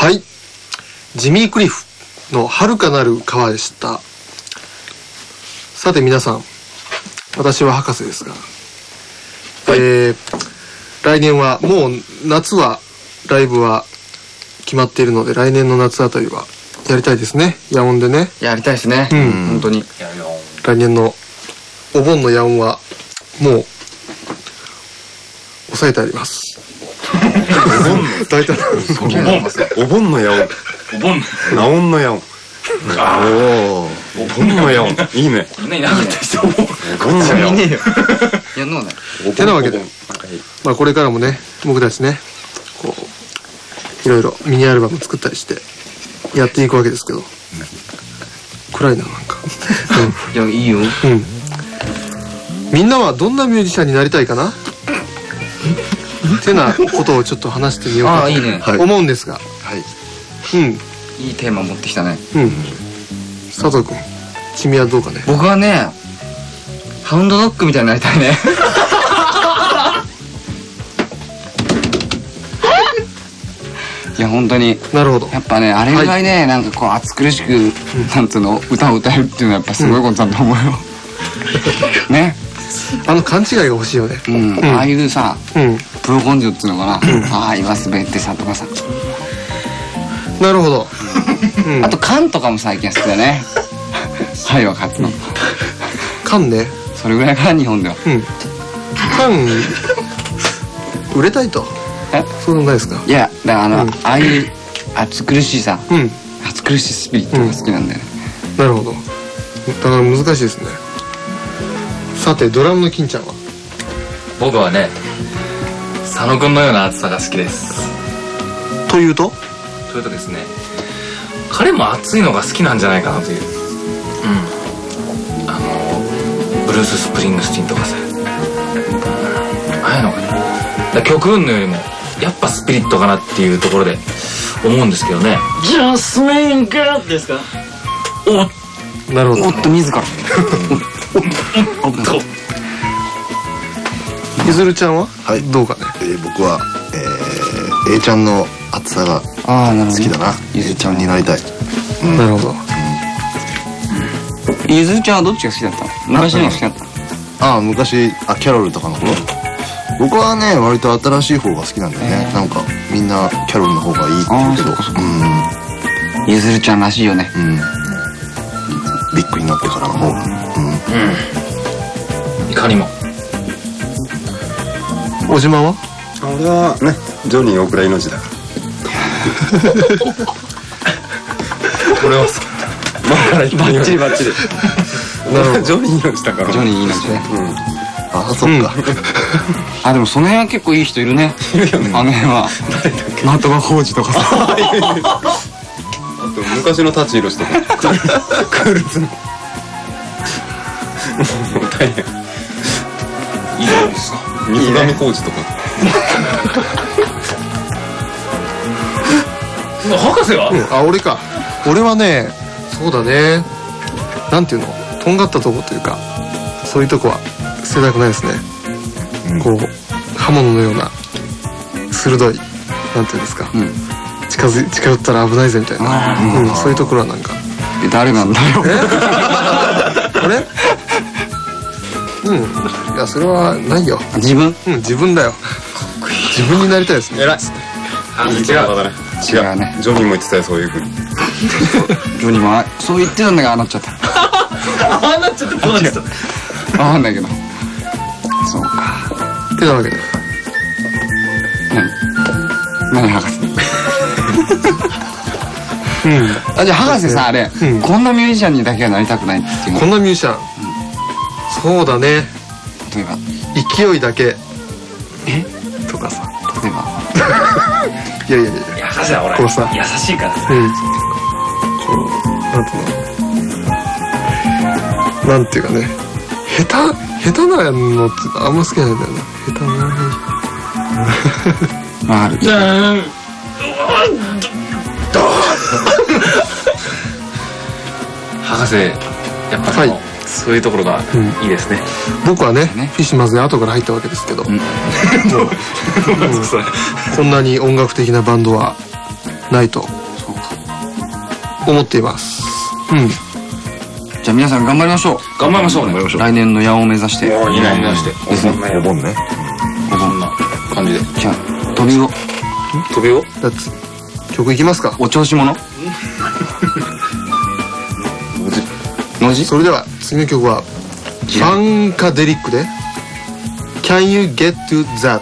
はい。ジミー・クリフの「遥かなる川」でした。さて皆さん私は博士ですが、えー来年はもう夏はライブは決まっているので来年の夏あたりはやりたいですね。野音でね。やりたいですね。うん。本当に。来年のお盆の野音はもう抑えてあります 大体お盆の野音お盆ナオンの野音おおお盆の野音いいね。みんないなかった人お。盆お盆の野音やんのね。てなわけでまあこれからもね僕たちねこういろいろミニアルバム作ったりしてやっていくわけですけど。暗いななんか。いや、いいよ。うん、うん、みんなはどんなミュージシャンになりたいかな？てなことをちょっと話してみようかああ、いいね。と思うんですがはいうんいいテーマ持ってきたね。うん佐藤君君はどうかね？僕はね、ハウンドドッグみたいになりたいね。いや、本当に。なるほどやっぱね、あれぐらいね、なんかこう、暑苦しく、なんつうの、歌を歌えるっていうのはやっぱすごいことだと思うよ。ね。あの勘違いが欲しいよねうん。んああいうさ、うんプロ根性っていうのかな。ああ、今滑ってさとかさ。なるほど、うん、あと、缶とかも最近好きだね。はい、は勝つの。缶ね。それぐらいから日本では。うん。缶売れたいと？え？そうでもないですか？いや、だからあの、うん。ああいう暑苦しいさ、うん。暑苦しいスピリットが好きなんだよね。なるほど。だから難しいですね。さてドラムの金ちゃんは？僕はね佐野くんのような暑さが好きです。というと？それとですね彼も暑いのが好きなんじゃないかなという。うん。あのブルース・スプリングスティンとかさ。ああいうのが。ね曲運のよりもやっぱスピリットかなっていうところで思うんですけどね。ジャスミンガーですか？なるほど。おっと、自ら。おっと。ゆずるちゃん。ははいどうかねえー僕はえー A ちゃんの厚さが。好きだな。ゆずちゃん。になりたい。なるほど。ゆずちゃんはどっちが好きだったの？昔のが好きだったああ昔あキャロルとかの頃僕はね割と新しい方が好きなんだよね。なんかみんなキャロルの方がいいって言うけど。ゆずるちゃんらしいよね。うん。ビッグになってからの方。がうん。いかにも。小島は？俺はねジョニー大倉命だから。前からバッチリバッチリ。なるほど。ジョニー命だから。ジョニー命ね。ああそっか。あ、でもその辺は結構いい人いるね。あの辺は。的場浩二とかさ。あと昔の舘ひろしとか。クールズの。もう大変。いいじゃないですか。水上浩二とか 博士は？うん。あ俺か。俺はねそうだね。なんていうの？とんがったとこというかそういうとこは捨てたくないですね、こう刃物のような鋭いなんていうんですか、ん。近づい近寄ったら危ないぜみたいな、うん、そういうところはなんか。え誰なんだよ。あれ うん。いやそれはないよ。自分？うん自分だよ自分になりたいですね。偉い。あ違いい言葉だね。違う。違うね。ジョニーも言ってたよそういうふうに。ジョニーもあそう言ってたんだけどああなっちゃった。ああなっちゃってどうなっちゃったわかんないけど。そうか。てなわけで。何何博士？うん。あじゃあ博士さあれ、うん。こんなミュージシャンにだけはなりたくないっていうの。こんなミュージシャン、そうだね。例えば？勢いだけいやいやいや。いこうさ。優しいからさ。うん。こうなんていうのなんていうかね。下手下手なのってあんま好きなんだよな下手なま あじゃーん博士やっぱり、はいそういうところがうん。いいですね、僕はねね。フィッシュマズで後から入ったわけですけど、ん。もう う。んこんなに音楽的なバンドはないと思っています。うん。じゃあ皆さん頑張りましょう。頑張りましょう。ねょう。来年の矢を目指して。もういないなしてお盆ね。そんな感じで。じゃあ飛びを。飛びを？だって曲いきますか。お調子者？それでは次の曲はファンカデリックで「Can you get to that?」